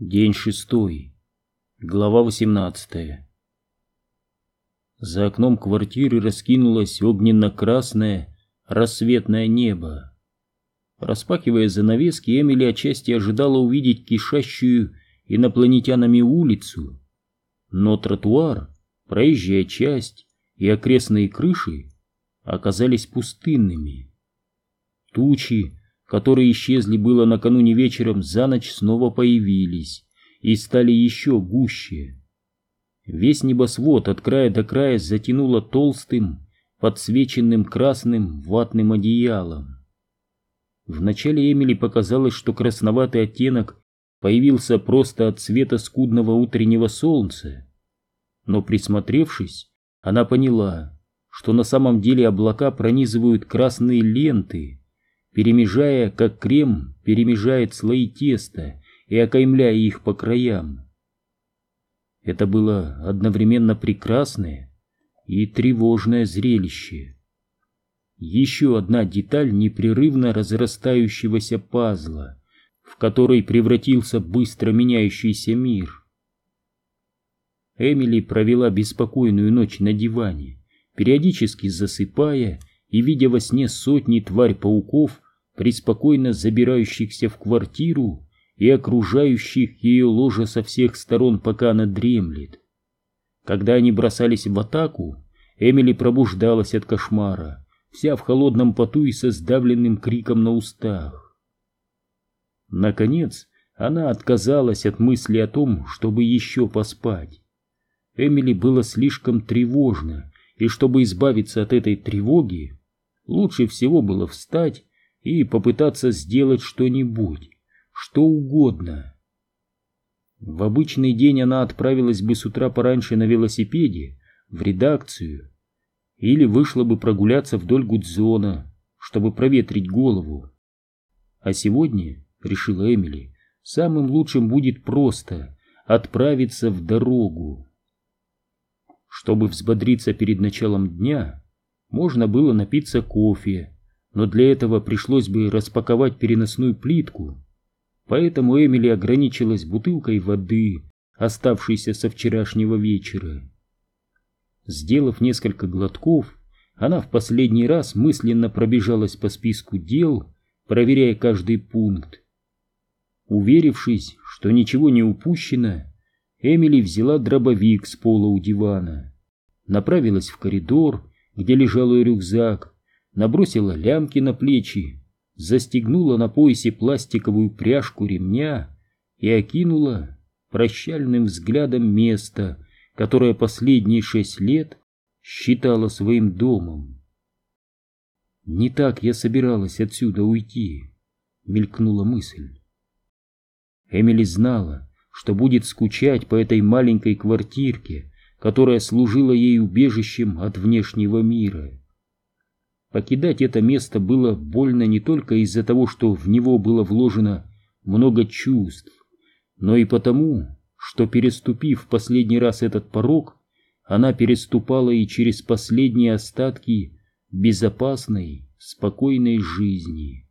День шестой. Глава восемнадцатая. За окном квартиры раскинулось огненно-красное рассветное небо. Распахивая занавески, Эмили отчасти ожидала увидеть кишащую инопланетянами улицу. Но тротуар, проезжая часть и окрестные крыши оказались пустынными. Тучи, которые исчезли было накануне вечером, за ночь снова появились и стали еще гуще. Весь небосвод от края до края затянуло толстым, подсвеченным красным ватным одеялом. Вначале Эмили показалось, что красноватый оттенок появился просто от цвета скудного утреннего солнца. Но присмотревшись, она поняла, что на самом деле облака пронизывают красные ленты, перемежая, как крем перемежает слои теста и окаймляя их по краям. Это было одновременно прекрасное и тревожное зрелище. Еще одна деталь непрерывно разрастающегося пазла, в который превратился быстро меняющийся мир. Эмили провела беспокойную ночь на диване, периодически засыпая и видя во сне сотни тварь-пауков, преспокойно забирающихся в квартиру и окружающих ее ложе со всех сторон, пока она дремлет. Когда они бросались в атаку, Эмили пробуждалась от кошмара, вся в холодном поту и со сдавленным криком на устах. Наконец, она отказалась от мысли о том, чтобы еще поспать. Эмили было слишком тревожно, и чтобы избавиться от этой тревоги, лучше всего было встать и попытаться сделать что-нибудь, что угодно. В обычный день она отправилась бы с утра пораньше на велосипеде в редакцию или вышла бы прогуляться вдоль Гудзона, чтобы проветрить голову. А сегодня, решила Эмили, самым лучшим будет просто отправиться в дорогу. Чтобы взбодриться перед началом дня, можно было напиться кофе, но для этого пришлось бы распаковать переносную плитку. Поэтому Эмили ограничилась бутылкой воды, оставшейся со вчерашнего вечера. Сделав несколько глотков, она в последний раз мысленно пробежалась по списку дел, проверяя каждый пункт. Уверившись, что ничего не упущено, Эмили взяла дробовик с пола у дивана, направилась в коридор, где лежал ее рюкзак, набросила лямки на плечи, застегнула на поясе пластиковую пряжку ремня и окинула прощальным взглядом место, которое последние шесть лет считала своим домом. «Не так я собиралась отсюда уйти», — мелькнула мысль. Эмили знала, что будет скучать по этой маленькой квартирке, которая служила ей убежищем от внешнего мира. Покидать это место было больно не только из-за того, что в него было вложено много чувств, но и потому, что, переступив последний раз этот порог, она переступала и через последние остатки безопасной, спокойной жизни.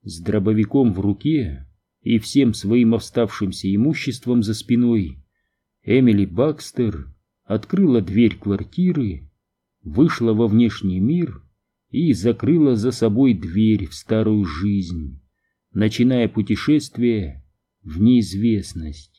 С дробовиком в руке и всем своим оставшимся имуществом за спиной Эмили Бакстер открыла дверь квартиры вышла во внешний мир и закрыла за собой дверь в старую жизнь, начиная путешествие в неизвестность.